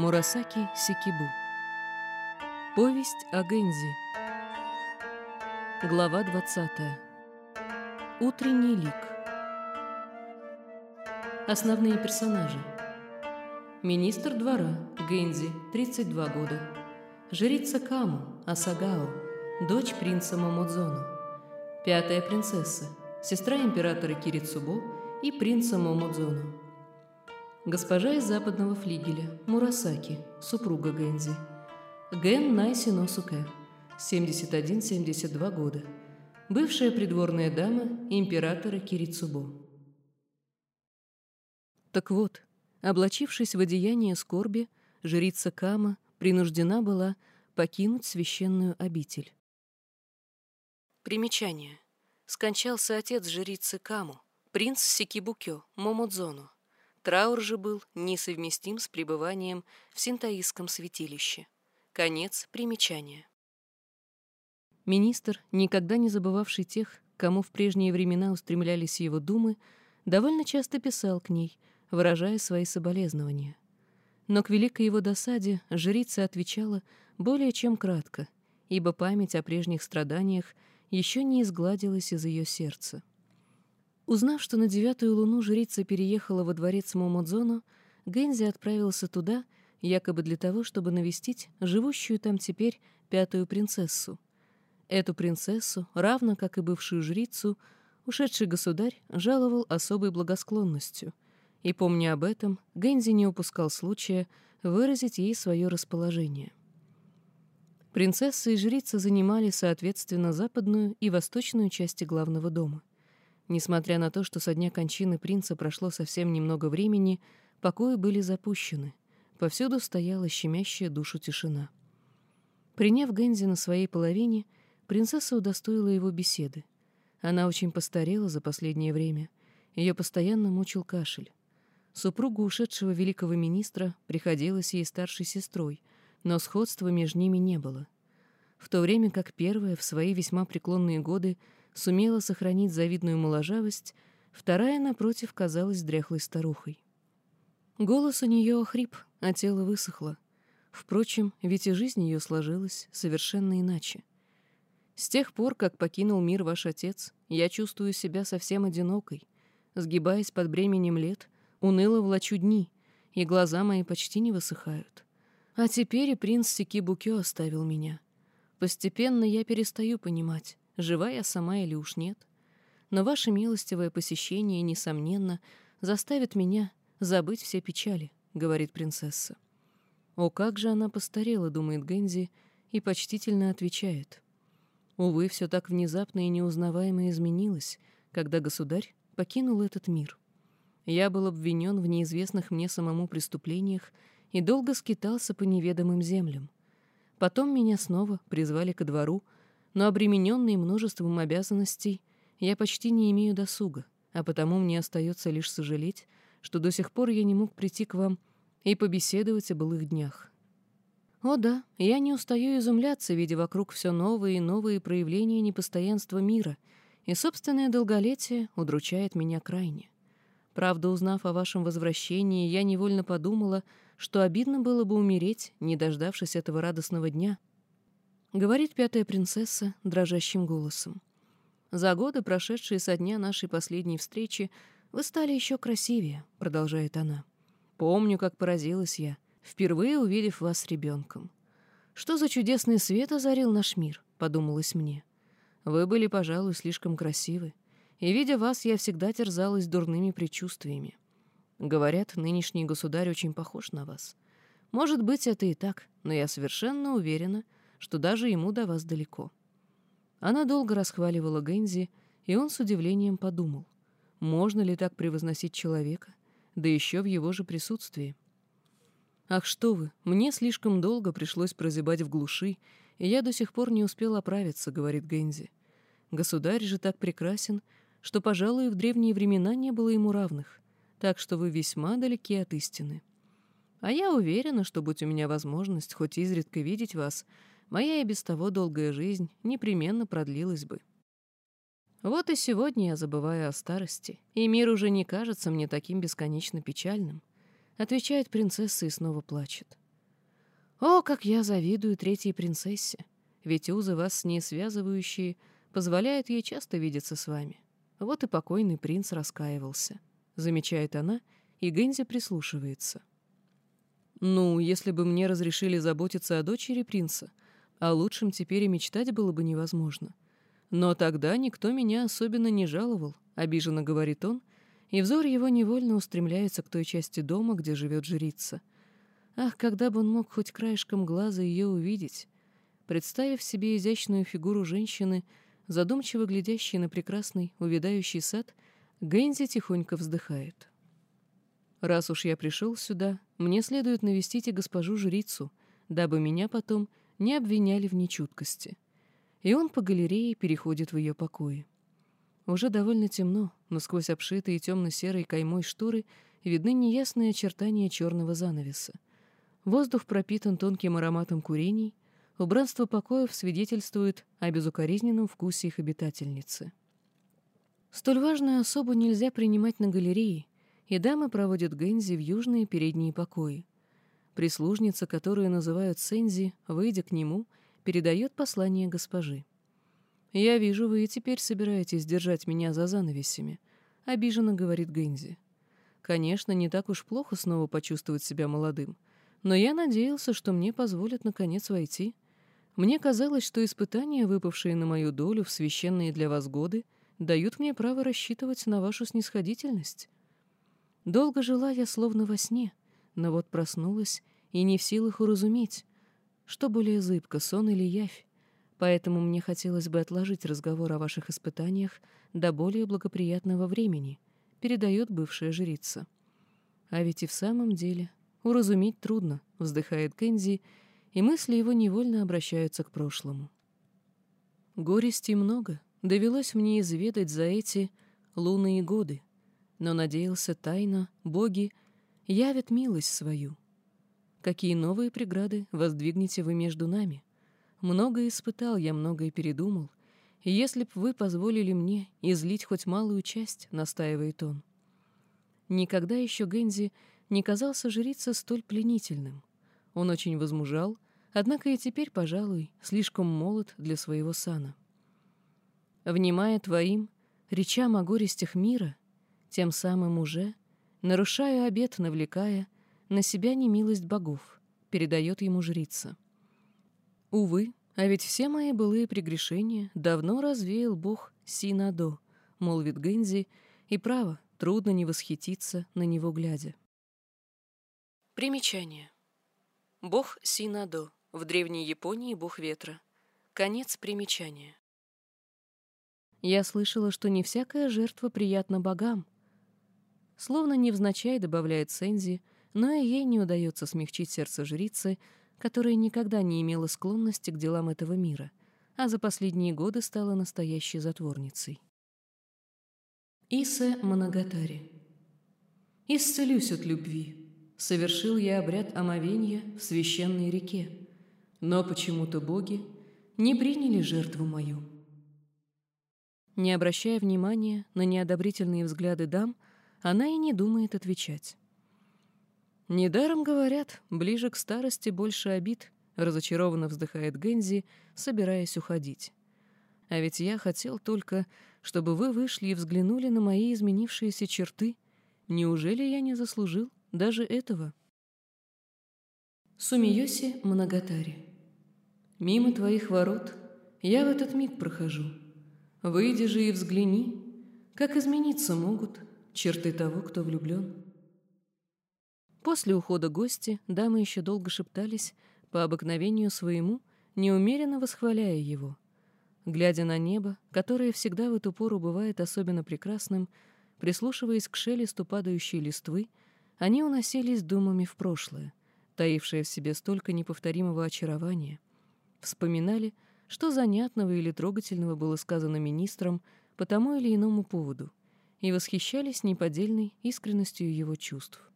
Мурасаки Сикибу. Повесть о Гэнзи. Глава 20. Утренний лик. Основные персонажи. Министр двора Гэнзи, 32 года. Жрица Каму Асагао, дочь принца Момодзону. Пятая принцесса, сестра императора Кирицубо и принца Момодзону. Госпожа из западного флигеля, Мурасаки, супруга Гэнзи. Ген Найси Носуке, 71-72 года. Бывшая придворная дама императора Кирицубо. Так вот, облачившись в одеяние скорби, жрица Кама принуждена была покинуть священную обитель. Примечание. Скончался отец жрицы Каму, принц Сикибукё, Момодзону. Траур же был несовместим с пребыванием в синтаистском святилище. Конец примечания. Министр, никогда не забывавший тех, кому в прежние времена устремлялись его думы, довольно часто писал к ней, выражая свои соболезнования. Но к великой его досаде жрица отвечала более чем кратко, ибо память о прежних страданиях еще не изгладилась из ее сердца. Узнав, что на девятую луну жрица переехала во дворец Момодзону, Гэнзи отправился туда, якобы для того, чтобы навестить живущую там теперь пятую принцессу. Эту принцессу, равно как и бывшую жрицу, ушедший государь жаловал особой благосклонностью, и, помня об этом, Гэнзи не упускал случая выразить ей свое расположение. Принцесса и жрица занимали, соответственно, западную и восточную части главного дома. Несмотря на то, что со дня кончины принца прошло совсем немного времени, покои были запущены. Повсюду стояла щемящая душу тишина. Приняв Гэнзи на своей половине, принцесса удостоила его беседы. Она очень постарела за последнее время. Ее постоянно мучил кашель. Супругу ушедшего великого министра приходилось ей старшей сестрой, но сходства между ними не было. В то время как первая в свои весьма преклонные годы сумела сохранить завидную моложавость, вторая, напротив, казалась дряхлой старухой. Голос у нее охрип, а тело высохло. Впрочем, ведь и жизнь ее сложилась совершенно иначе. С тех пор, как покинул мир ваш отец, я чувствую себя совсем одинокой. Сгибаясь под бременем лет, уныло влачу дни, и глаза мои почти не высыхают. А теперь и принц Сикибукё оставил меня. Постепенно я перестаю понимать, жива я сама или уж нет. Но ваше милостивое посещение, несомненно, заставит меня забыть все печали, — говорит принцесса. О, как же она постарела, — думает Гэнзи, и почтительно отвечает. Увы, все так внезапно и неузнаваемо изменилось, когда государь покинул этот мир. Я был обвинен в неизвестных мне самому преступлениях и долго скитался по неведомым землям. Потом меня снова призвали ко двору, но обремененный множеством обязанностей, я почти не имею досуга, а потому мне остается лишь сожалеть, что до сих пор я не мог прийти к вам и побеседовать о былых днях. О да, я не устаю изумляться, видя вокруг все новые и новые проявления непостоянства мира, и собственное долголетие удручает меня крайне. Правда, узнав о вашем возвращении, я невольно подумала, что обидно было бы умереть, не дождавшись этого радостного дня —— говорит пятая принцесса дрожащим голосом. «За годы, прошедшие со дня нашей последней встречи, вы стали еще красивее», — продолжает она. «Помню, как поразилась я, впервые увидев вас с ребенком. Что за чудесный свет озарил наш мир?» — подумалось мне. «Вы были, пожалуй, слишком красивы, и, видя вас, я всегда терзалась дурными предчувствиями. Говорят, нынешний государь очень похож на вас. Может быть, это и так, но я совершенно уверена, — что даже ему до вас далеко. Она долго расхваливала Гэнзи, и он с удивлением подумал, можно ли так превозносить человека, да еще в его же присутствии. «Ах, что вы, мне слишком долго пришлось прозябать в глуши, и я до сих пор не успел оправиться», — говорит Гэнзи. «Государь же так прекрасен, что, пожалуй, в древние времена не было ему равных, так что вы весьма далеки от истины. А я уверена, что, будь у меня возможность хоть изредка видеть вас, моя и без того долгая жизнь непременно продлилась бы. Вот и сегодня я забываю о старости, и мир уже не кажется мне таким бесконечно печальным, отвечает принцесса и снова плачет. О, как я завидую третьей принцессе! Ведь узы вас с ней связывающие позволяют ей часто видеться с вами. Вот и покойный принц раскаивался. Замечает она, и Гэнзи прислушивается. Ну, если бы мне разрешили заботиться о дочери принца, о лучшем теперь и мечтать было бы невозможно. Но тогда никто меня особенно не жаловал, обиженно говорит он, и взор его невольно устремляется к той части дома, где живет жрица. Ах, когда бы он мог хоть краешком глаза ее увидеть! Представив себе изящную фигуру женщины, задумчиво глядящей на прекрасный увядающий сад, Гэнзи тихонько вздыхает. «Раз уж я пришел сюда, мне следует навестить и госпожу жрицу, дабы меня потом не обвиняли в нечуткости». И он по галерее переходит в ее покои. Уже довольно темно, но сквозь обшитые темно-серой каймой шторы видны неясные очертания черного занавеса. Воздух пропитан тонким ароматом курений, убранство покоев свидетельствует о безукоризненном вкусе их обитательницы. Столь важную особу нельзя принимать на галерее, и дамы проводят Гэнзи в южные передние покои. Прислужница, которую называют Сензи, выйдя к нему, передает послание госпожи. «Я вижу, вы и теперь собираетесь держать меня за занавесями», — обиженно говорит Гэнзи. «Конечно, не так уж плохо снова почувствовать себя молодым, но я надеялся, что мне позволят наконец войти. Мне казалось, что испытания, выпавшие на мою долю в священные для вас годы, дают мне право рассчитывать на вашу снисходительность. Долго жила я словно во сне, но вот проснулась и не в силах уразуметь, что более зыбко, сон или явь. Поэтому мне хотелось бы отложить разговор о ваших испытаниях до более благоприятного времени, передает бывшая жрица. А ведь и в самом деле Уразуметь трудно, вздыхает Кензи, и мысли его невольно обращаются к прошлому. Горестей много, довелось мне изведать за эти лунные годы, но надеялся тайно, боги явят милость свою. Какие новые преграды воздвигнете вы между нами? Многое испытал я, многое передумал, если б вы позволили мне излить хоть малую часть, настаивает он. Никогда еще Гензи не казался жрица столь пленительным. Он очень возмужал, однако и теперь, пожалуй, слишком молод для своего сана. Внимая твоим речам о горестях мира, тем самым уже, нарушая обет, навлекая на себя немилость богов, передает ему жрица. Увы, а ведь все мои былые прегрешения давно развеял бог Синадо, молвит Гэнзи, и право, трудно не восхититься на него глядя. Примечание. Бог Синадо. В Древней Японии бог ветра. Конец примечания. Я слышала, что не всякая жертва приятна богам. Словно невзначай добавляет Сензи, но и ей не удается смягчить сердце жрицы, которая никогда не имела склонности к делам этого мира, а за последние годы стала настоящей затворницей. Исе Моногатари. «Исцелюсь от любви, совершил я обряд омовения в священной реке, но почему-то боги не приняли жертву мою. Не обращая внимания на неодобрительные взгляды дам, она и не думает отвечать. «Недаром говорят, ближе к старости больше обид», — разочарованно вздыхает Гензи, собираясь уходить. «А ведь я хотел только, чтобы вы вышли и взглянули на мои изменившиеся черты. Неужели я не заслужил?» даже этого. Сумиоси Моногатари. Мимо твоих ворот я в этот миг прохожу. Выйди же и взгляни, как измениться могут черты того, кто влюблен. После ухода гости дамы еще долго шептались, по обыкновению своему, неумеренно восхваляя его. Глядя на небо, которое всегда в эту пору бывает особенно прекрасным, прислушиваясь к шелесту падающей листвы, они уносились думами в прошлое, таившее в себе столько неповторимого очарования. Вспоминали, что занятного или трогательного было сказано министром по тому или иному поводу, и восхищались неподдельной искренностью его чувств.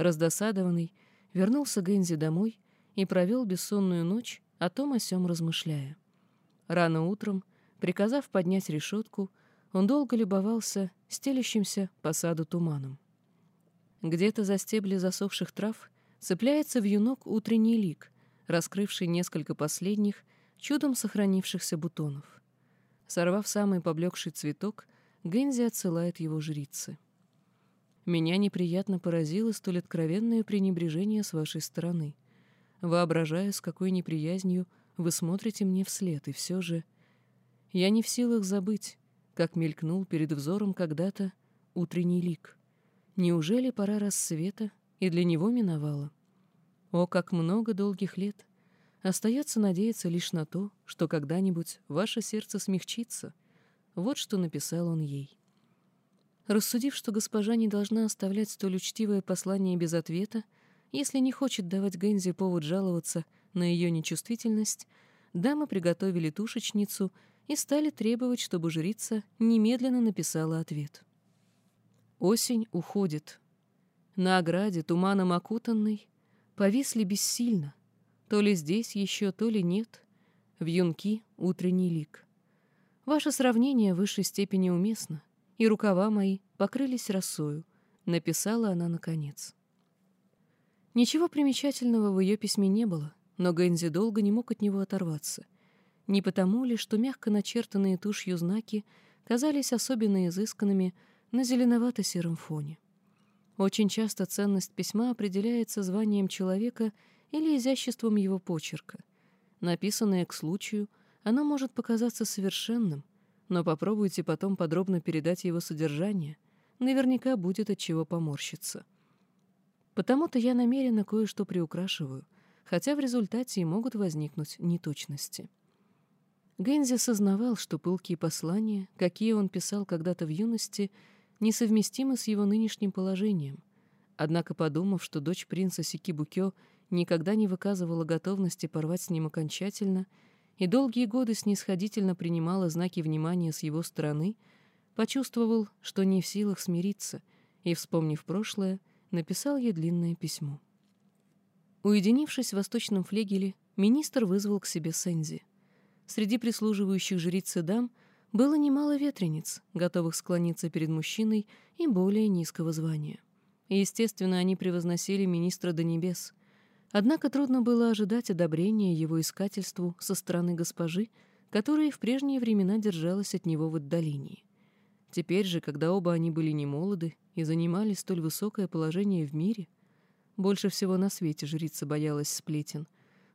Раздосадованный, вернулся Гэнзи домой и провел бессонную ночь, о том о сём размышляя. Рано утром, приказав поднять решетку, он долго любовался стелящимся по саду туманом. Где-то за стебли засохших трав цепляется вьюнок утренний лик, раскрывший несколько последних, чудом сохранившихся бутонов. Сорвав самый поблекший цветок, Гензи отсылает его жрице. «Меня неприятно поразило столь откровенное пренебрежение с вашей стороны. Воображая, с какой неприязнью вы смотрите мне вслед, и все же... Я не в силах забыть, как мелькнул перед взором когда-то утренний лик. Неужели пора рассвета и для него миновала? О, как много долгих лет! Остается надеяться лишь на то, что когда-нибудь ваше сердце смягчится. Вот что написал он ей. Рассудив, что госпожа не должна оставлять столь учтивое послание без ответа, если не хочет давать Гензи повод жаловаться на ее нечувствительность, дамы приготовили тушечницу и стали требовать, чтобы жрица немедленно написала ответ. Осень уходит. На ограде, туманом окутанной, повисли бессильно. То ли здесь еще, то ли нет. В юнки утренний лик. Ваше сравнение в высшей степени уместно, и рукава мои покрылись росою, написала она наконец. Ничего примечательного в ее письме не было, но Гэнзи долго не мог от него оторваться. Не потому ли, что мягко начертанные тушью знаки казались особенно изысканными на зеленовато-сером фоне. Очень часто ценность письма определяется званием человека или изяществом его почерка. Написанное к случаю, оно может показаться совершенным, но попробуйте потом подробно передать его содержание, наверняка будет от чего поморщиться. Потому-то я намеренно кое-что приукрашиваю, хотя в результате и могут возникнуть неточности. Гензи сознавал, что пылкие послания, какие он писал когда-то в юности, несовместимы с его нынешним положением. Однако, подумав, что дочь принца Сикибукё никогда не выказывала готовности порвать с ним окончательно и долгие годы снисходительно принимала знаки внимания с его стороны, почувствовал, что не в силах смириться, и, вспомнив прошлое, написал ей длинное письмо. Уединившись в восточном флегеле, министр вызвал к себе Сензи. Среди прислуживающих жрицы дам было немало ветрениц, готовых склониться перед мужчиной и более низкого звания. И, естественно, они превозносили министра до небес. Однако трудно было ожидать одобрения его искательству со стороны госпожи, которая в прежние времена держалась от него в отдалении. Теперь же, когда оба они были немолоды и занимали столь высокое положение в мире, больше всего на свете жрица боялась сплетен,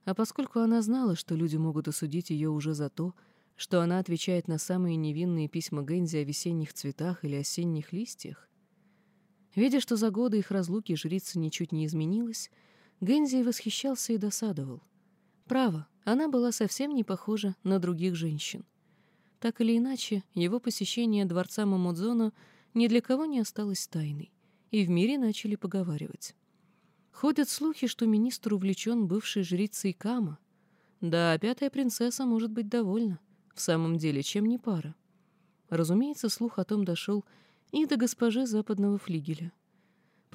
а поскольку она знала, что люди могут осудить ее уже за то, что она отвечает на самые невинные письма Гэнзи о весенних цветах или осенних листьях? Видя, что за годы их разлуки жрица ничуть не изменилась, Гэнзи восхищался и досадовал. Право, она была совсем не похожа на других женщин. Так или иначе, его посещение дворца Мамудзона ни для кого не осталось тайной, и в мире начали поговаривать. Ходят слухи, что министр увлечен бывшей жрицей Кама. Да, пятая принцесса может быть довольна. В самом деле, чем не пара? Разумеется, слух о том дошел и до госпожи западного флигеля.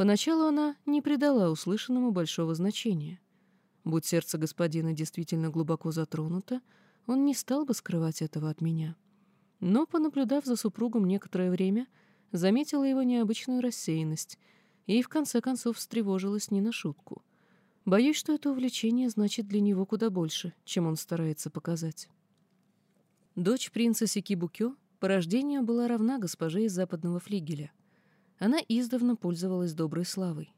Поначалу она не придала услышанному большого значения. Будь сердце господина действительно глубоко затронуто, он не стал бы скрывать этого от меня. Но, понаблюдав за супругом некоторое время, заметила его необычную рассеянность и, в конце концов, встревожилась не на шутку. Боюсь, что это увлечение значит для него куда больше, чем он старается показать. Дочь принца Сикибукё по рождению была равна госпоже из западного флигеля. Она издавна пользовалась доброй славой.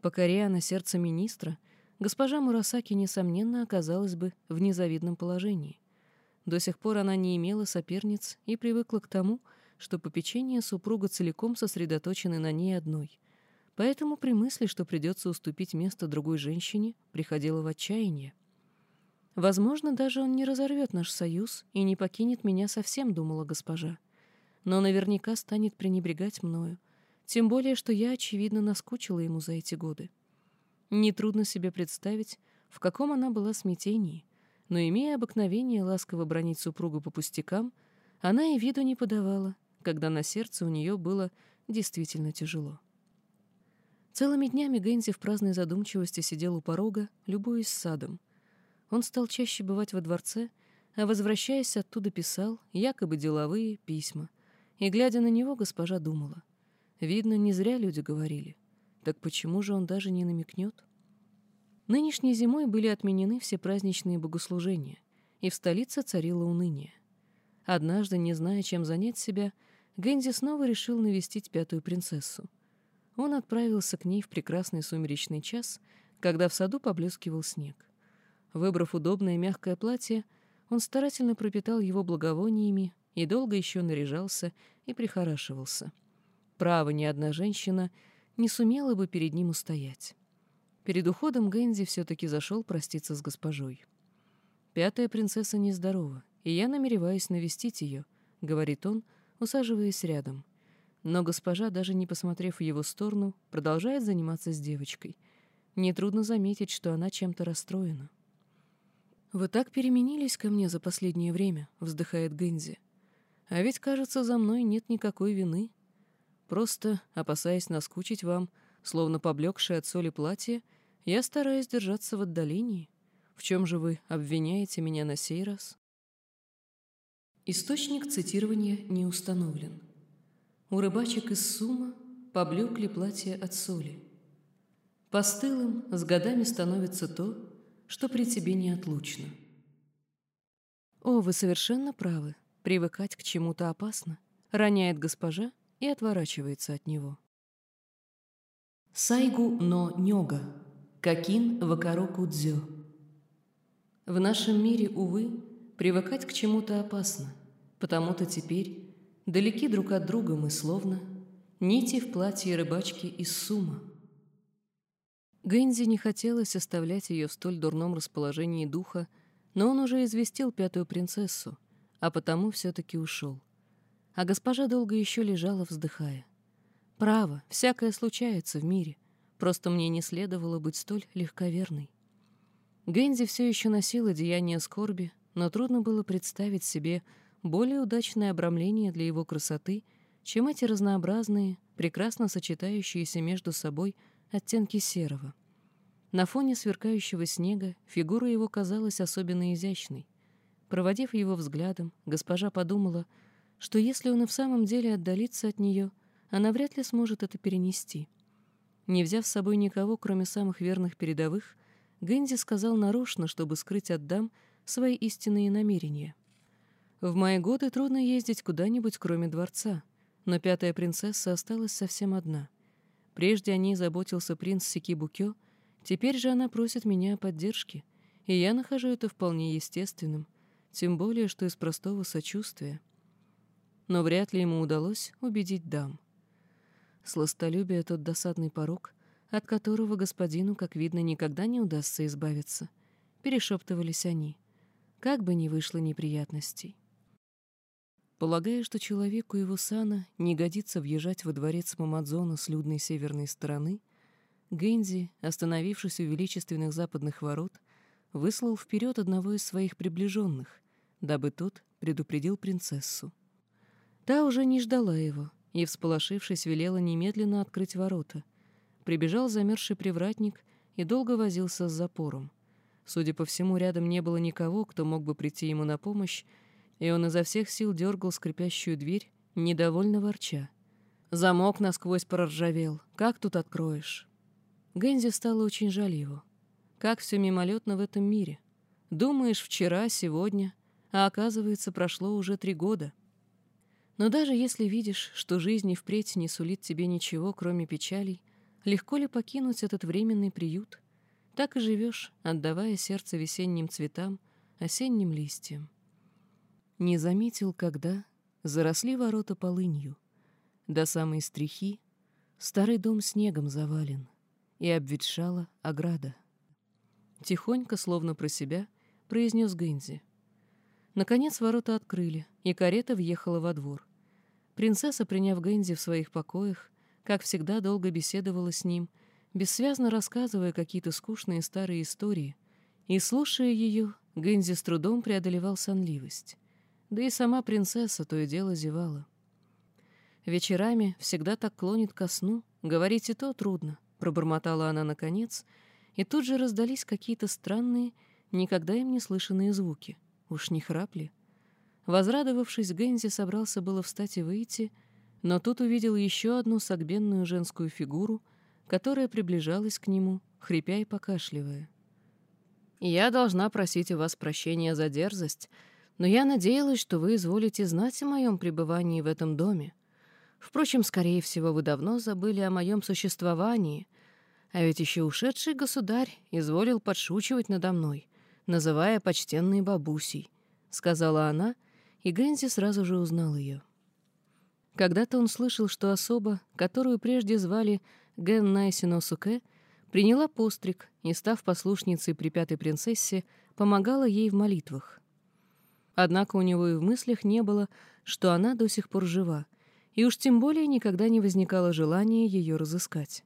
Покоряя на сердце министра, госпожа Мурасаки, несомненно, оказалась бы в незавидном положении. До сих пор она не имела соперниц и привыкла к тому, что попечение супруга целиком сосредоточены на ней одной. Поэтому при мысли, что придется уступить место другой женщине, приходила в отчаяние. Возможно, даже он не разорвет наш союз и не покинет меня совсем, думала госпожа. Но наверняка станет пренебрегать мною, тем более, что я, очевидно, наскучила ему за эти годы. Нетрудно себе представить, в каком она была смятении, но, имея обыкновение ласково бронить супругу по пустякам, она и виду не подавала, когда на сердце у нее было действительно тяжело. Целыми днями Гэнзи в праздной задумчивости сидел у порога, любуясь садом, он стал чаще бывать во дворце, а, возвращаясь оттуда, писал якобы деловые письма. И, глядя на него, госпожа думала. Видно, не зря люди говорили. Так почему же он даже не намекнет? Нынешней зимой были отменены все праздничные богослужения, и в столице царило уныние. Однажды, не зная, чем занять себя, Гэнди снова решил навестить пятую принцессу. Он отправился к ней в прекрасный сумеречный час, когда в саду поблескивал снег. Выбрав удобное мягкое платье, он старательно пропитал его благовониями и долго еще наряжался и прихорашивался. Право, ни одна женщина не сумела бы перед ним устоять. Перед уходом Гэнзи все-таки зашел проститься с госпожой. «Пятая принцесса нездорова, и я намереваюсь навестить ее», — говорит он, усаживаясь рядом. Но госпожа, даже не посмотрев в его сторону, продолжает заниматься с девочкой. Нетрудно заметить, что она чем-то расстроена. «Вы так переменились ко мне за последнее время», — вздыхает Гэнзи. «А ведь, кажется, за мной нет никакой вины. Просто, опасаясь наскучить вам, словно поблекшее от соли платье, — я стараюсь держаться в отдалении. В чем же вы обвиняете меня на сей раз? Источник цитирования не установлен. У рыбачек из Сума поблекли платья от соли. Постылым с годами становится то, что при тебе неотлучно. О, вы совершенно правы. Привыкать к чему-то опасно. Роняет госпожа и отворачивается от него. Сайгу но нёга Какин Вакароку Дзё. В нашем мире, увы, привыкать к чему-то опасно, потому-то теперь далеки друг от друга мы словно нити в платье рыбачки из Сума. Гэнзи не хотелось оставлять ее в столь дурном расположении духа, но он уже известил пятую принцессу, а потому все-таки ушел. А госпожа долго еще лежала, вздыхая. «Право, всякое случается в мире», — Просто мне не следовало быть столь легковерной. Гэнзи все еще носила деяние скорби, но трудно было представить себе более удачное обрамление для его красоты, чем эти разнообразные, прекрасно сочетающиеся между собой оттенки серого. На фоне сверкающего снега фигура его казалась особенно изящной. Проводив его взглядом, госпожа подумала, что если он и в самом деле отдалится от нее, она вряд ли сможет это перенести — не взяв с собой никого, кроме самых верных передовых, Гэнди сказал нарочно, чтобы скрыть от дам свои истинные намерения. «В мои годы трудно ездить куда-нибудь, кроме дворца, но пятая принцесса осталась совсем одна. Прежде о ней заботился принц Сикибукё, теперь же она просит меня о поддержке, и я нахожу это вполне естественным, тем более, что из простого сочувствия. Но вряд ли ему удалось убедить дам. Сластолюбие — тот досадный порог, от которого господину, как видно, никогда не удастся избавиться. Перешептывались они. Как бы ни вышло неприятностей. Полагая, что человеку его сана не годится въезжать во дворец Мамадзона с людной северной стороны, Гэнзи, остановившись у величественных западных ворот, выслал вперед одного из своих приближенных, дабы тот предупредил принцессу. Та уже не ждала его, и, всполошившись, велела немедленно открыть ворота. Прибежал замерзший привратник и долго возился с запором. Судя по всему, рядом не было никого, кто мог бы прийти ему на помощь, и он изо всех сил дергал скрипящую дверь, недовольно ворча. «Замок насквозь проржавел. Как тут откроешь?» Гэнзи стало очень жаль его. Как все мимолетно в этом мире. Думаешь, вчера, сегодня, а оказывается, прошло уже три года. Но даже если видишь, что жизнь и впредь не сулит тебе ничего, кроме печалей, легко ли покинуть этот временный приют? Так и живешь, отдавая сердце весенним цветам, осенним листьям. Не заметил, когда заросли ворота полынью. До самой стрихи старый дом снегом завален, и обветшала ограда. Тихонько, словно про себя, произнес Гэнзи. Наконец ворота открыли, и карета въехала во двор. Принцесса, приняв Гэнзи в своих покоях, как всегда долго беседовала с ним, бессвязно рассказывая какие-то скучные старые истории, и, слушая ее, Гэнзи с трудом преодолевал сонливость. Да и сама принцесса то и дело зевала. Вечерами всегда так клонит ко сну, говорить и то трудно, пробормотала она наконец, и тут же раздались какие-то странные, никогда им не слышанные звуки. Уж не храпли? Возрадовавшись, Гэнзи собрался было встать и выйти, но тут увидел еще одну согбенную женскую фигуру, которая приближалась к нему, хрипя и покашливая. Я должна просить у вас прощения за дерзость, но я надеялась, что вы изволите знать о моем пребывании в этом доме. Впрочем, скорее всего, вы давно забыли о моем существовании, а ведь еще ушедший государь изволил подшучивать надо мной, называя почтенной бабусей, — сказала она, и Гэнзи сразу же узнал ее. Когда-то он слышал, что особа, которую прежде звали Ген Найсиносуке, приняла постриг и, став послушницей при пятой принцессе, помогала ей в молитвах. Однако у него и в мыслях не было, что она до сих пор жива, и уж тем более никогда не возникало желания ее разыскать.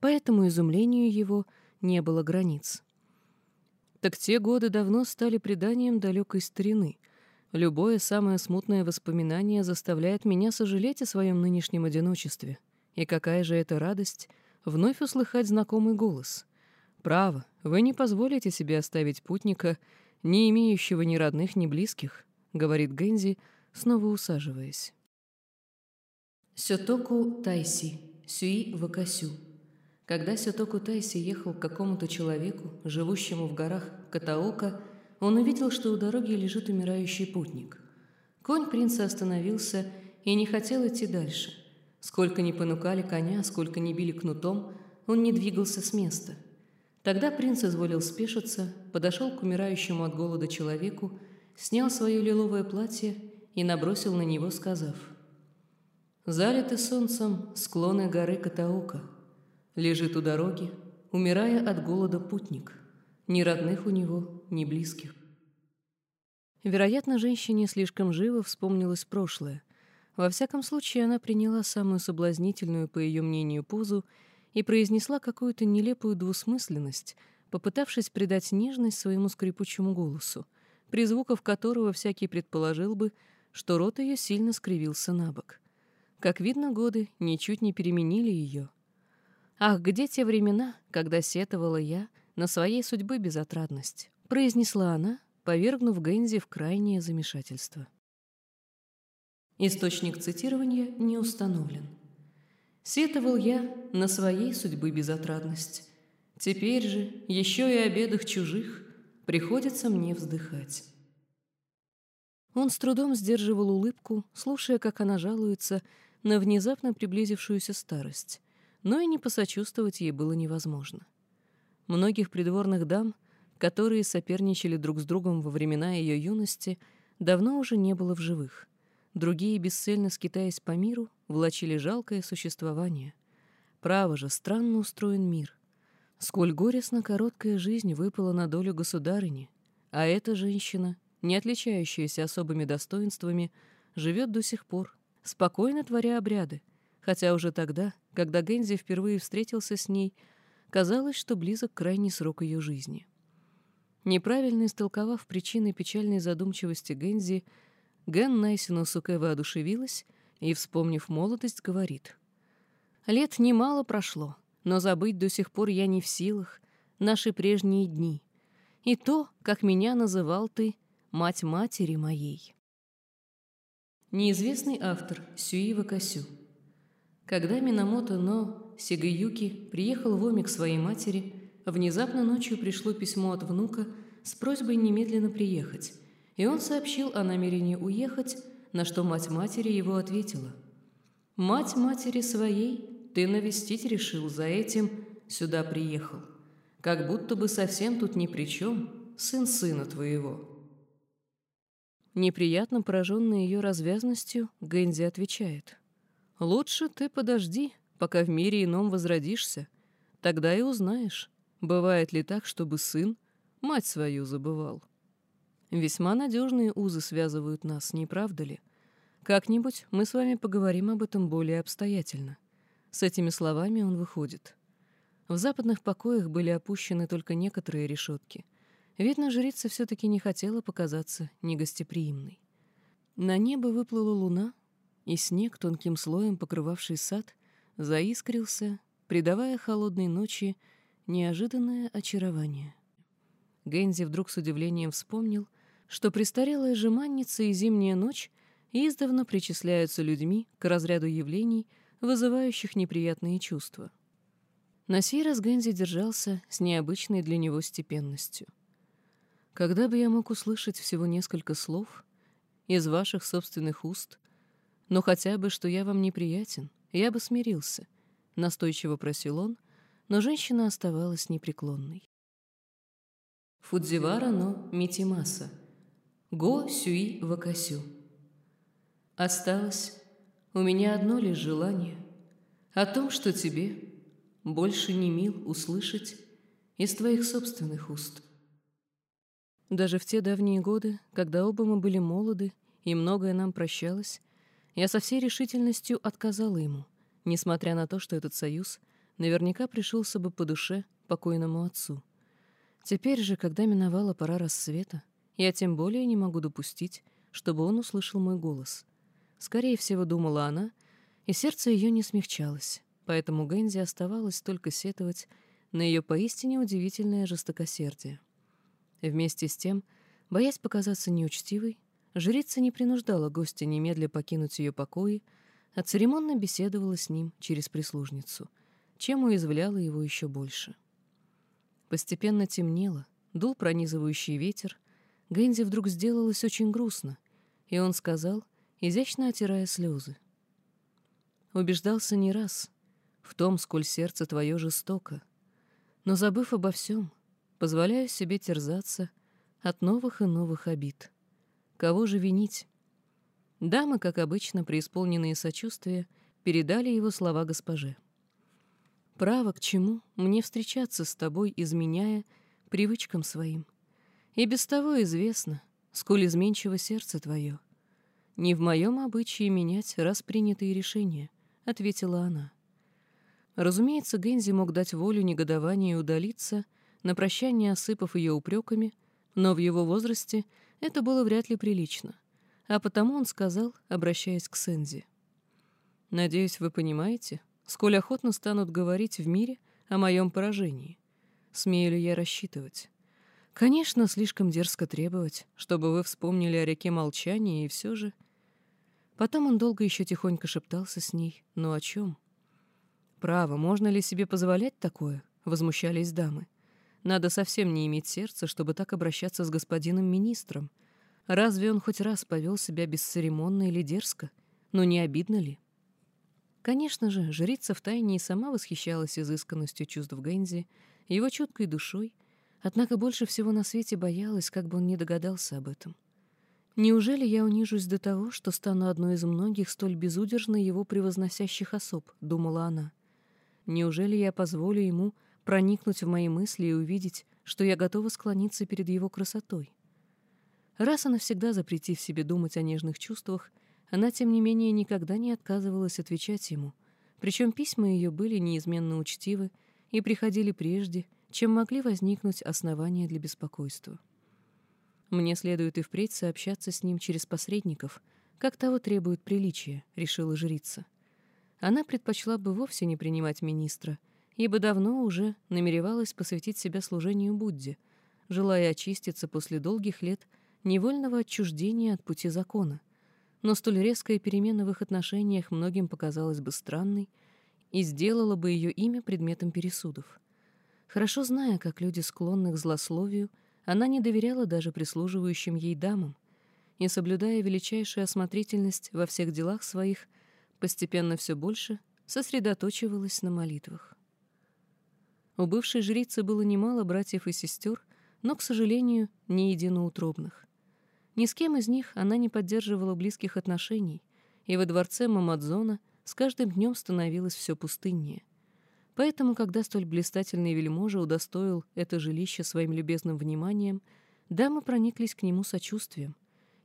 Поэтому изумлению его не было границ. Так те годы давно стали преданием далекой старины. Любое самое смутное воспоминание заставляет меня сожалеть о своем нынешнем одиночестве. И какая же это радость вновь услыхать знакомый голос. «Право, вы не позволите себе оставить путника, не имеющего ни родных, ни близких», — говорит Гэнзи, снова усаживаясь. Сётоку Тайси, Сюи Вакасю. Когда Сётоку Тайси ехал к какому-то человеку, живущему в горах Катаока, он увидел, что у дороги лежит умирающий путник. Конь принца остановился и не хотел идти дальше. Сколько ни понукали коня, сколько ни били кнутом, он не двигался с места. Тогда принц изволил спешиться, подошел к умирающему от голода человеку, снял свое лиловое платье и набросил на него, сказав «Залиты солнцем склоны горы Катаука. Лежит у дороги, умирая от голода путник. Ни родных у него, ни близких». Вероятно, женщине слишком живо вспомнилось прошлое, во всяком случае, она приняла самую соблазнительную, по ее мнению, позу и произнесла какую-то нелепую двусмысленность, попытавшись придать нежность своему скрипучему голосу, при звуках которого всякий предположил бы, что рот ее сильно скривился на бок. Как видно, годы ничуть не переменили ее. «Ах, где те времена, когда сетовала я на своей судьбы безотрадность?» — произнесла она, повергнув Гэнзи в крайнее замешательство. Источник цитирования не установлен. Сетовал я на своей судьбы безотрадность. Теперь же, еще и о бедах чужих, приходится мне вздыхать. Он с трудом сдерживал улыбку, слушая, как она жалуется на внезапно приблизившуюся старость, но и не посочувствовать ей было невозможно. Многих придворных дам, которые соперничали друг с другом во времена ее юности, давно уже не было в живых. Другие, бесцельно скитаясь по миру, влачили жалкое существование. Право же, странно устроен мир. Сколь горестно короткая жизнь выпала на долю государыни, а эта женщина, не отличающаяся особыми достоинствами, живет до сих пор, спокойно творя обряды, хотя уже тогда, когда Гензи впервые встретился с ней, казалось, что близок крайний срок ее жизни. Неправильно истолковав причины печальной задумчивости Гензи, Ген Найсину Суке воодушевилась и, вспомнив молодость, говорит. «Лет немало прошло, но забыть до сих пор я не в силах наши прежние дни. И то, как меня называл ты, мать матери моей». Неизвестный автор Сюива Касю. Когда Минамото Но Сигаюки приехал в Оми к своей матери, внезапно ночью пришло письмо от внука с просьбой немедленно приехать, и он сообщил о намерении уехать, на что мать матери его ответила. «Мать матери своей ты навестить решил, за этим сюда приехал. Как будто бы совсем тут ни при чем, сын сына твоего». Неприятно пораженный ее развязностью, Гэнзи отвечает. «Лучше ты подожди, пока в мире ином возродишься. Тогда и узнаешь, бывает ли так, чтобы сын мать свою забывал». Весьма надежные узы связывают нас, не правда ли? Как-нибудь мы с вами поговорим об этом более обстоятельно. С этими словами он выходит. В западных покоях были опущены только некоторые решетки. Видно, жрица все-таки не хотела показаться негостеприимной. На небо выплыла луна, и снег, тонким слоем покрывавший сад, заискрился, придавая холодной ночи неожиданное очарование. Гензи вдруг с удивлением вспомнил — что престарелая жеманница и зимняя ночь издавна причисляются людьми к разряду явлений, вызывающих неприятные чувства. На сей раз Гэнзи держался с необычной для него степенностью. «Когда бы я мог услышать всего несколько слов из ваших собственных уст, но хотя бы, что я вам неприятен, я бы смирился», — настойчиво просил он, но женщина оставалась непреклонной. Фудзивара но Митимаса. Го сюи вакасю. Осталось у меня одно лишь желание о том, что тебе больше не мил услышать из твоих собственных уст. Даже в те давние годы, когда оба мы были молоды и многое нам прощалось, я со всей решительностью отказала ему, несмотря на то, что этот союз наверняка пришелся бы по душе покойному отцу. Теперь же, когда миновала пора рассвета, я тем более не могу допустить, чтобы он услышал мой голос. Скорее всего, думала она, и сердце ее не смягчалось поэтому Гэнзи оставалось только сетовать на ее поистине удивительное жестокосердие. Вместе с тем, боясь показаться неучтивой, жрица не принуждала гостя немедля покинуть ее покои, а церемонно беседовала с ним через прислужницу, чем уязвляла его еще больше. Постепенно темнело, дул пронизывающий ветер, Гэнзи вдруг сделалось очень грустно, и он сказал, изящно отирая слезы. Убеждался не раз, в том, сколь сердце твое жестоко. Но, забыв обо всем, позволяю себе терзаться от новых и новых обид. Кого же винить? Дамы, как обычно, преисполненные сочувствия, передали его слова госпоже. «Право к чему мне встречаться с тобой, изменяя привычкам своим? И без того известно, сколь изменчиво сердце твое. Не в моем обычае менять раз принятые решения», — ответила она. Разумеется, Гензи мог дать волю негодованию и удалиться, на прощание осыпав ее упреками, но в его возрасте это было вряд ли прилично, а потому он сказал, обращаясь к Сензи. «Надеюсь, вы понимаете, сколь охотно станут говорить в мире о моем поражении. Смею ли я рассчитывать? Конечно, слишком дерзко требовать, чтобы вы вспомнили о реке молчания, и все же...» Потом он долго еще тихонько шептался с ней, но о чем? — «Право, можно ли себе позволять такое?» — возмущались дамы. «Надо совсем не иметь сердца, чтобы так обращаться с господином министром. Разве он хоть раз повел себя бесцеремонно или дерзко? Но не обидно ли?» Конечно же, жрица втайне и сама восхищалась изысканностью чувств Гэнзи, его чуткой душой, однако больше всего на свете боялась, как бы он не догадался об этом. «Неужели я унижусь до того, что стану одной из многих столь безудержно его превозносящих особ?» — думала она. Неужели я позволю ему проникнуть в мои мысли и увидеть, что я готова склониться перед его красотой? Раз и навсегда запретив себе думать о нежных чувствах, она, тем не менее, никогда не отказывалась отвечать ему, причем письма ее были неизменно учтивы и приходили прежде, чем могли возникнуть основания для беспокойства. «Мне следует и впредь сообщаться с ним через посредников, как того требует приличие», — решила жрица она предпочла бы вовсе не принимать министра, ибо давно уже намеревалась посвятить себя служению Будде, желая очиститься после долгих лет невольного отчуждения от пути закона. Но столь резкая перемена в их отношениях многим показалась бы странной и сделала бы ее имя предметом пересудов. Хорошо зная, как люди склонны к злословию, она не доверяла даже прислуживающим ей дамам, и, соблюдая величайшую осмотрительность во всех делах своих, — постепенно все больше сосредоточивалась на молитвах. У бывшей жрицы было немало братьев и сестер, но, к сожалению, не единоутробных. Ни с кем из них она не поддерживала близких отношений, и во дворце Мамадзона с каждым днем становилось все пустыннее. Поэтому, когда столь блистательный вельможа удостоил это жилище своим любезным вниманием, дамы прониклись к нему сочувствием,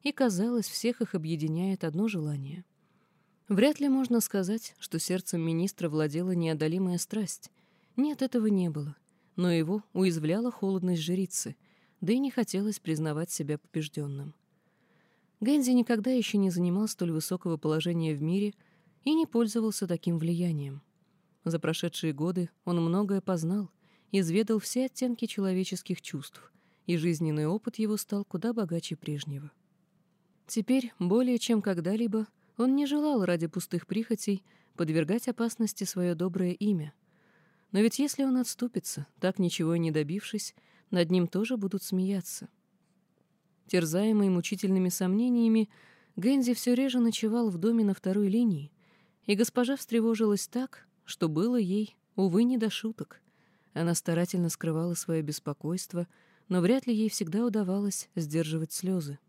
и, казалось, всех их объединяет одно желание — Вряд ли можно сказать, что сердцем министра владела неодолимая страсть. Нет, этого не было. Но его уязвляла холодность жрицы, да и не хотелось признавать себя побежденным. Гэнзи никогда еще не занимал столь высокого положения в мире и не пользовался таким влиянием. За прошедшие годы он многое познал, изведал все оттенки человеческих чувств, и жизненный опыт его стал куда богаче прежнего. Теперь, более чем когда-либо, он не желал ради пустых прихотей подвергать опасности свое доброе имя. Но ведь если он отступится, так ничего и не добившись, над ним тоже будут смеяться. Терзаемый мучительными сомнениями, Гэнзи все реже ночевал в доме на второй линии, и госпожа встревожилась так, что было ей, увы, не до шуток. Она старательно скрывала свое беспокойство, но вряд ли ей всегда удавалось сдерживать слезы.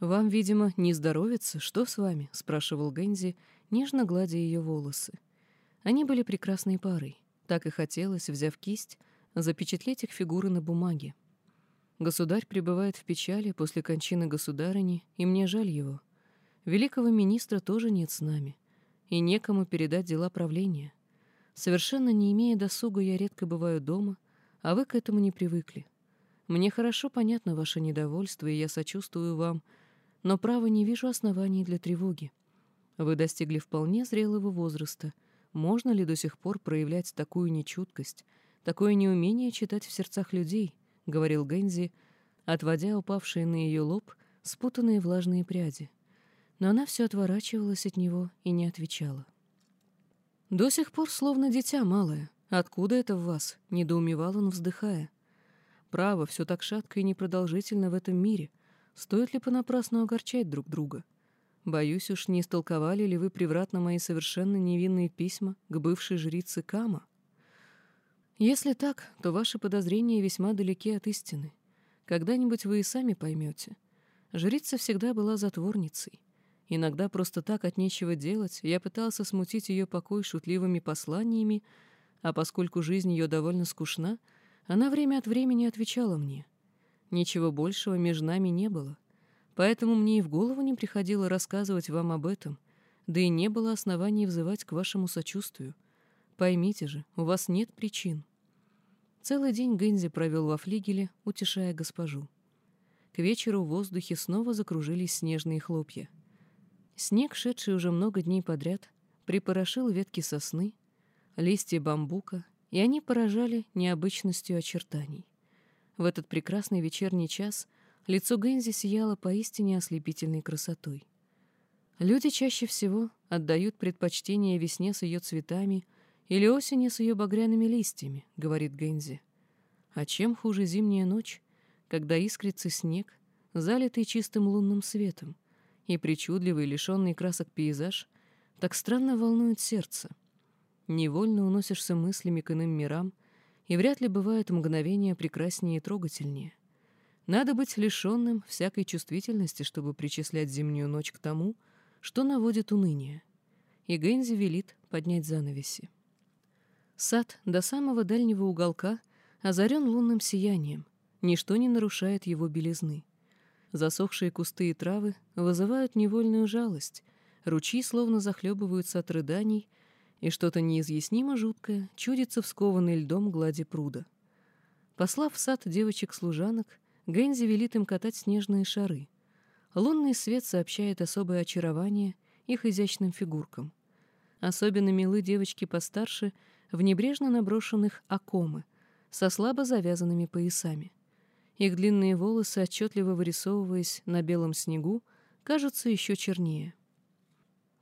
«Вам, видимо, не здоровится? Что с вами?» — спрашивал Гэнзи, нежно гладя ее волосы. Они были прекрасной парой. Так и хотелось, взяв кисть, запечатлеть их фигуры на бумаге. Государь пребывает в печали после кончины государыни, и мне жаль его. Великого министра тоже нет с нами, и некому передать дела правления. Совершенно не имея досуга, я редко бываю дома, а вы к этому не привыкли. Мне хорошо понятно ваше недовольство, и я сочувствую вам, но, право, не вижу оснований для тревоги. Вы достигли вполне зрелого возраста. Можно ли до сих пор проявлять такую нечуткость, такое неумение читать в сердцах людей —— говорил Гэнзи, отводя упавшие на ее лоб спутанные влажные пряди. Но она все отворачивалась от него и не отвечала. «До сих пор словно дитя малое. Откуда это в вас?» — недоумевал он, вздыхая. «Право, все так шатко и непродолжительно в этом мире. Стоит ли понапрасну огорчать друг друга? Боюсь уж, не истолковали ли вы превратно мои совершенно невинные письма к бывшей жрице Кама?» Если так, то ваши подозрения весьма далеки от истины. Когда-нибудь вы и сами поймете. Жрица всегда была затворницей. Иногда просто так от нечего делать я пытался смутить ее покой шутливыми посланиями, а поскольку жизнь ее довольно скучна, она время от времени отвечала мне. Ничего большего между нами не было. Поэтому мне и в голову не приходило рассказывать вам об этом, да и не было оснований взывать к вашему сочувствию — Поймите же, у вас нет причин. Целый день Гэнзи провел во флигеле, утешая госпожу. К вечеру в воздухе снова закружились снежные хлопья. Снег, шедший уже много дней подряд, припорошил ветки сосны, листья бамбука, и они поражали необычностью очертаний. В этот прекрасный вечерний час лицо Гэнзи сияло поистине ослепительной красотой. Люди чаще всего отдают предпочтение весне с ее цветами, или осени с ее багряными листьями, — говорит Гэнзи. А чем хуже зимняя ночь, когда искрится снег, залитый чистым лунным светом, и причудливый, лишенный красок пейзаж так странно волнует сердце. Невольно уносишься мыслями к иным мирам, и вряд ли бывает мгновение прекраснее и трогательнее. Надо быть лишенным всякой чувствительности, чтобы причислять зимнюю ночь к тому, что наводит уныние. И Гэнзи велит поднять занавеси. Сад до самого дальнего уголка озарен лунным сиянием, ничто не нарушает его белизны. Засохшие кусты и травы вызывают невольную жалость, ручьи словно захлебываются от рыданий, и что-то неизъяснимо жуткое чудится в скованной льдом глади пруда. Послав в сад девочек-служанок, Гэнзи велит им катать снежные шары. Лунный свет сообщает особое очарование их изящным фигуркам. Особенно милы девочки постарше — в небрежно наброшенных окомы со слабо завязанными поясами. Их длинные волосы, отчетливо вырисовываясь на белом снегу, кажутся еще чернее.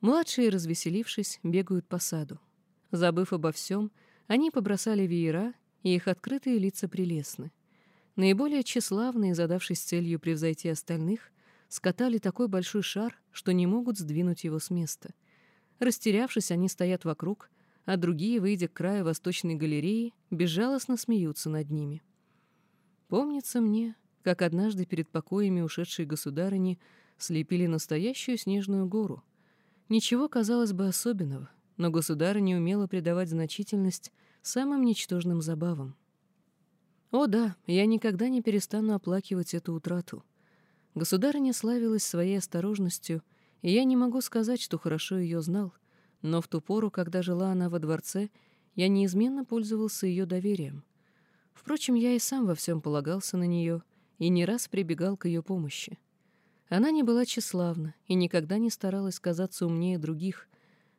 Младшие, развеселившись, бегают по саду. Забыв обо всем, они побросали веера, и их открытые лица прелестны. Наиболее тщеславные, задавшись целью превзойти остальных, скатали такой большой шар, что не могут сдвинуть его с места. Растерявшись, они стоят вокруг, а другие, выйдя к краю восточной галереи, безжалостно смеются над ними. Помнится мне, как однажды перед покоями ушедшей государыни слепили настоящую снежную гору. Ничего, казалось бы, особенного, но государыня умела придавать значительность самым ничтожным забавам. О да, я никогда не перестану оплакивать эту утрату. Государыня славилась своей осторожностью, и я не могу сказать, что хорошо ее знал — но в ту пору, когда жила она во дворце, я неизменно пользовался ее доверием. Впрочем, я и сам во всем полагался на нее и не раз прибегал к ее помощи. Она не была тщеславна и никогда не старалась казаться умнее других,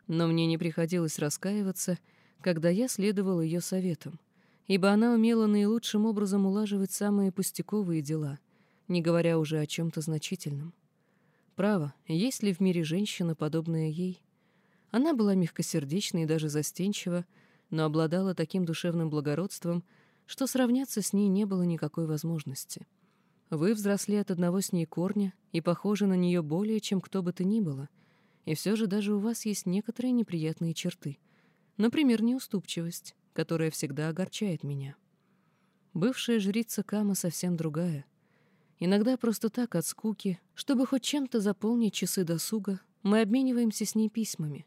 но мне не приходилось раскаиваться, когда я следовал ее советам, ибо она умела наилучшим образом улаживать самые пустяковые дела, не говоря уже о чем-то значительном. Право, есть ли в мире женщина, подобная ей? Она была мягкосердечна и даже застенчива, но обладала таким душевным благородством, что сравняться с ней не было никакой возможности. Вы взросли от одного с ней корня и похожи на нее более, чем кто бы то ни было, и все же даже у вас есть некоторые неприятные черты. Например, неуступчивость, которая всегда огорчает меня. Бывшая жрица Кама совсем другая. Иногда просто так, от скуки, чтобы хоть чем-то заполнить часы досуга, мы обмениваемся с ней письмами.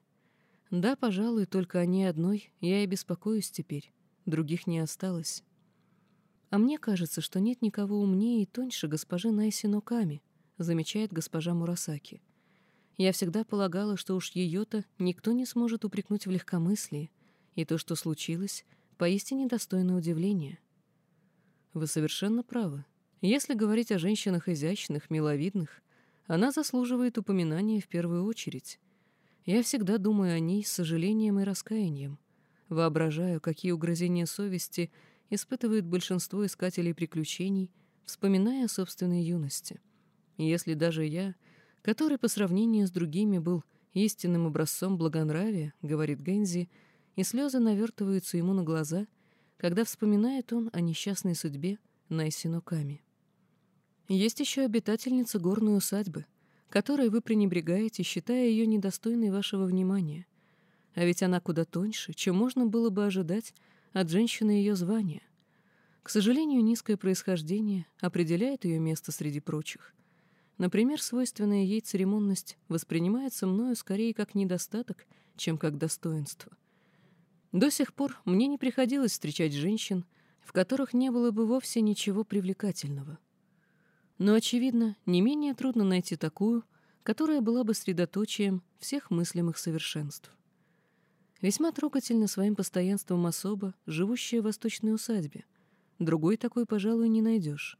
Да, пожалуй, только о ней одной я и беспокоюсь теперь. Других не осталось. А мне кажется, что нет никого умнее и тоньше госпожи Найси Ноками, замечает госпожа Мурасаки. Я всегда полагала, что уж ее-то никто не сможет упрекнуть в легкомыслии, и то, что случилось, поистине достойно удивления. Вы совершенно правы. Если говорить о женщинах изящных, миловидных, она заслуживает упоминания в первую очередь. Я всегда думаю о ней с сожалением и раскаянием. Воображаю, какие угрызения совести — испытывает большинство искателей приключений, вспоминая о собственной юности. Если даже я, который по сравнению с другими был истинным образцом благонравия, говорит Гензи, и слезы навертываются ему на глаза, когда вспоминает он о несчастной судьбе Найсиноками. Есть еще обитательница горной усадьбы, которой вы пренебрегаете, считая ее недостойной вашего внимания. А ведь она куда тоньше, чем можно было бы ожидать от женщины ее звания. К сожалению, низкое происхождение определяет ее место среди прочих. Например, свойственная ей церемонность воспринимается мною скорее как недостаток, чем как достоинство. До сих пор мне не приходилось встречать женщин, в которых не было бы вовсе ничего привлекательного. Но, очевидно, не менее трудно найти такую, которая была бы средоточием всех мыслимых совершенств. Весьма трогательно своим постоянством особа, живущая в восточной усадьбе. Другой такой, пожалуй, не найдешь.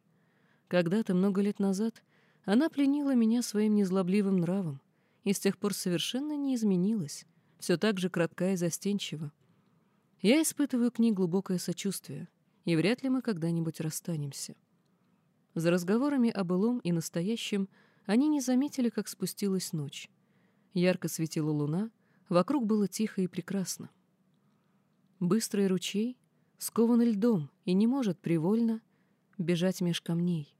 Когда-то, много лет назад, она пленила меня своим незлобливым нравом и с тех пор совершенно не изменилась, все так же кратка и застенчива. Я испытываю к ней глубокое сочувствие, и вряд ли мы когда-нибудь расстанемся. За разговорами о былом и настоящем они не заметили, как спустилась ночь. Ярко светила луна, Вокруг было тихо и прекрасно. Быстрый ручей скован льдом и не может привольно бежать меж камней.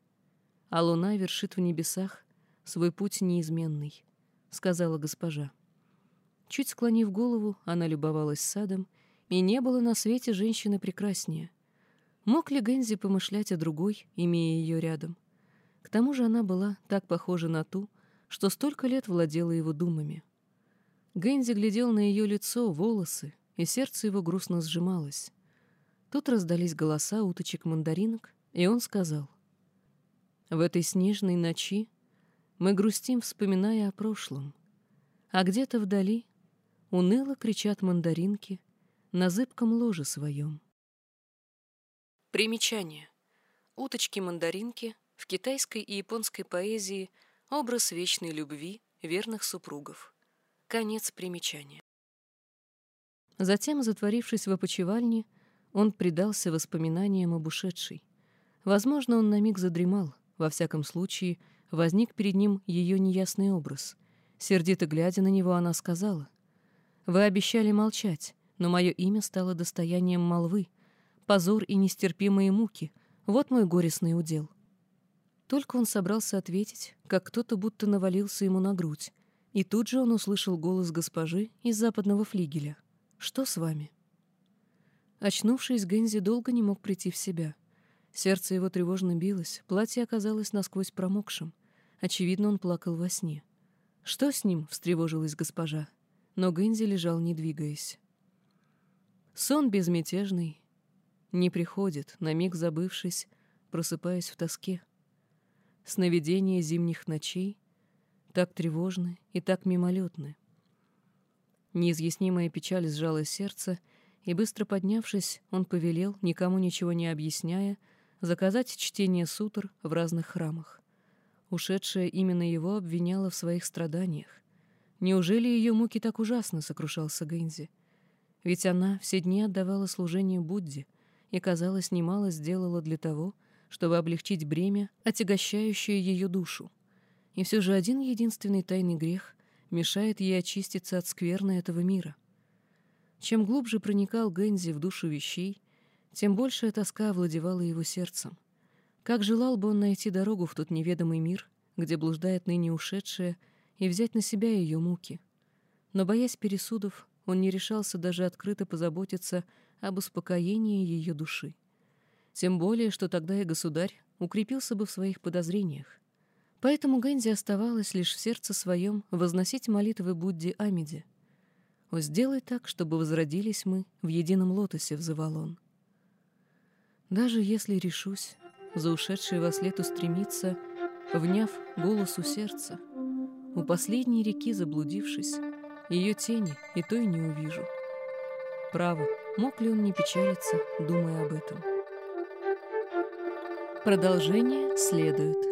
А луна вершит в небесах свой путь неизменный, — сказала госпожа. Чуть склонив голову, она любовалась садом, и не было на свете женщины прекраснее. Мог ли Гензи помышлять о другой, имея ее рядом? К тому же она была так похожа на ту, что столько лет владела его думами. Гэнзи глядел на ее лицо, волосы, и сердце его грустно сжималось. Тут раздались голоса уточек-мандаринок, и он сказал. «В этой снежной ночи мы грустим, вспоминая о прошлом, а где-то вдали уныло кричат мандаринки на зыбком ложе своем». Примечание. Уточки-мандаринки в китайской и японской поэзии образ вечной любви верных супругов. Конец примечания. Затем, затворившись в опочивальне, он предался воспоминаниям об ушедшей. Возможно, он на миг задремал, во всяком случае, возник перед ним ее неясный образ. Сердито глядя на него, она сказала, «Вы обещали молчать, но мое имя стало достоянием молвы. Позор и нестерпимые муки — вот мой горестный удел». Только он собрался ответить, как кто-то будто навалился ему на грудь, и тут же он услышал голос госпожи из западного флигеля. «Что с вами?» Очнувшись, Гензи долго не мог прийти в себя. Сердце его тревожно билось, платье оказалось насквозь промокшим. Очевидно, он плакал во сне. «Что с ним?» — встревожилась госпожа. Но Гензи лежал, не двигаясь. Сон безмятежный. Не приходит, на миг забывшись, просыпаясь в тоске. Сновидения зимних ночей — так тревожны и так мимолетны. Неизъяснимая печаль сжала сердце, и, быстро поднявшись, он повелел, никому ничего не объясняя, заказать чтение сутр в разных храмах. Ушедшая именно его обвиняла в своих страданиях. Неужели ее муки так ужасно, сокрушался Гэнзи? Ведь она все дни отдавала служение Будде и, казалось, немало сделала для того, чтобы облегчить бремя, отягощающее ее душу. И все же один единственный тайный грех мешает ей очиститься от скверны этого мира. Чем глубже проникал Гэнзи в душу вещей, тем большая тоска овладевала его сердцем. Как желал бы он найти дорогу в тот неведомый мир, где блуждает ныне ушедшая, и взять на себя ее муки. Но, боясь пересудов, он не решался даже открыто позаботиться об успокоении ее души. Тем более, что тогда и государь укрепился бы в своих подозрениях. Поэтому Гэнзи оставалось лишь в сердце своем возносить молитвы Будде Амиде. «О, сделай так, чтобы возродились мы в едином лотосе», — взывал он. Даже если решусь за ушедшей во след устремиться, вняв голосу сердца, у последней реки заблудившись, ее тени и той не увижу. Право, мог ли он не печалиться, думая об этом? Продолжение следует.